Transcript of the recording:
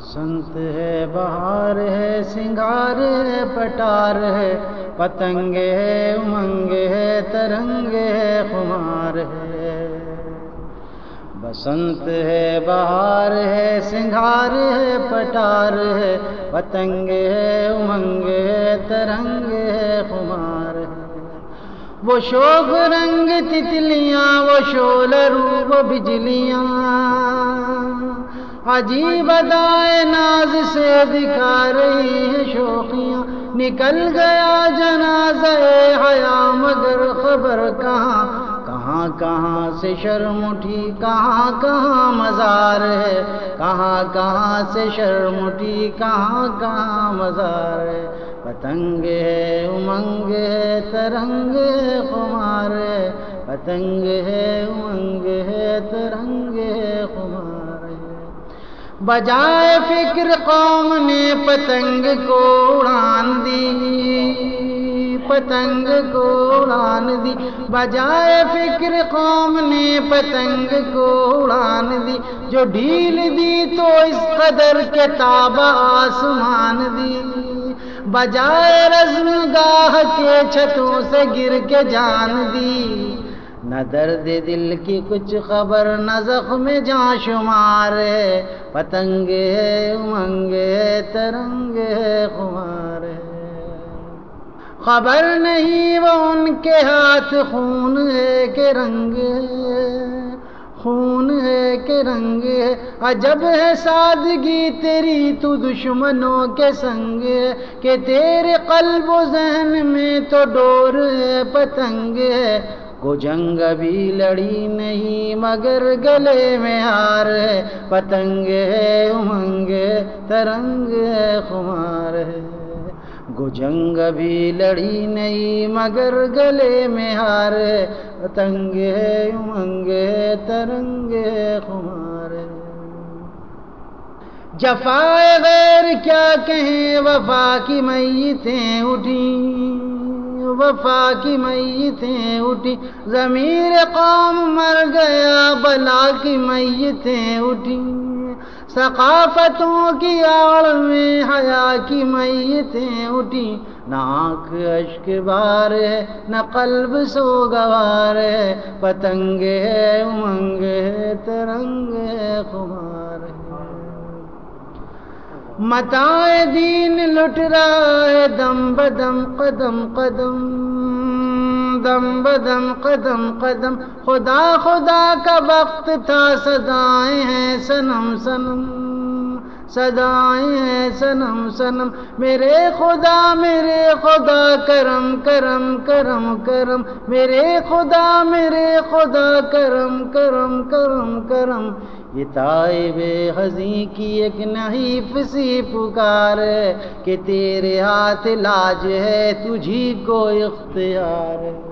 بسنت ہے بہار ہے سنگار ہے پٹار ہے پتنگ ہے امنگ ہے ترنگ ہے خمار ہے بسنت ہے بہار ہے سنگار ہے پٹار ہے پتنگ ہے امنگ ہے ترنگ ہے خمار ہے وہ شوق رنگ تتلیاں وہ شول روپ بجلیاں عجیب ادائے ناز سے دکھا رہی ہیں شوقیاں۔ نکل گیا جنازہ حیا، مگر خبر کہاں؟ کہاں کہاں سے شرم اٹھی؟ کہاں کہاں مزار ہے؟ کہاں کہاں سے شرم اٹھی؟ کہاں کہاں مزار ہے؟ پتنگ ہے، امنگ ہے، ترنگ ہے، خمار ہے۔ پتنگ ہے، امنگ ہے، ترنگ ہے، خمار بجائے فکر قوم نے پتنگ کو اڑان دی، پتنگ کو اڑان دی۔ بجائے فکر قوم نے پتنگ کو اڑان دی۔ جو ڈھیل دی تو اس قدر کے آسمان دی۔ بجائے رزم گاہ کے چھتوں سے گر کے جان دی۔ نہ درد دل کی کچھ خبر، نہ زخم جاں شمار ہے، پتنگ ہے، امنگ ہے، ترنگ ہے، خمار ہے۔ خبر نہیں وہ ان کے ہاتھ خون ہے کہ رنگ ہے، خون ہے کہ رنگ ہے۔ عجب ہے سادگی تیری، تو دشمنوں کے سنگ ہے کہ تیرے قلب و ذہن میں تو ڈور ہے، پتنگ ہے۔ کو جنگ بھی لڑی نہیں، مگر گلے میں ہار ہے، پتنگ ہے، امنگ ہے، ترنگ ہے، خمار ہے۔ گو جنگ بھی لڑی نہیں، مگر گلے میں ہار ہے، پتنگ ہے، امنگ ہے، ترنگ ہے، خمار ہے۔ جفائے غیر کیا کہیں، وفا کی میتیں اٹھیں۔ وفا کی میتیں اٹھی۔ ضمیر قوم مر گیا بلا کی میتیں اٹھی۔ ثقافتوں کی آڑ میں حیا کی میتیں اٹھی۔ نہ آنکھ اشک بار ہے، نہ قلب سو گوار ہے۔ پتنگ ہے امنگ ہے ترنگ ہے خمار ہے متائے دین لٹ رہا ہے۔ دم بدم قدم قدم، دم بدم قدم قدم۔ خدا خدا کا وقت تھا سدائیں ہیں سنم سنم سدائیں ہیں سنم سنم میرے خدا میرے خدا، کرم کرم کرم کرم۔ میرے خدا میرے خدا، کرم کرم کرم کرم۔ یہ تائب حزیں کی ایک نحیف سی پکار ہے کہ تیرے ہاتھ لاج ہے تجھی کو اختیار۔ ہے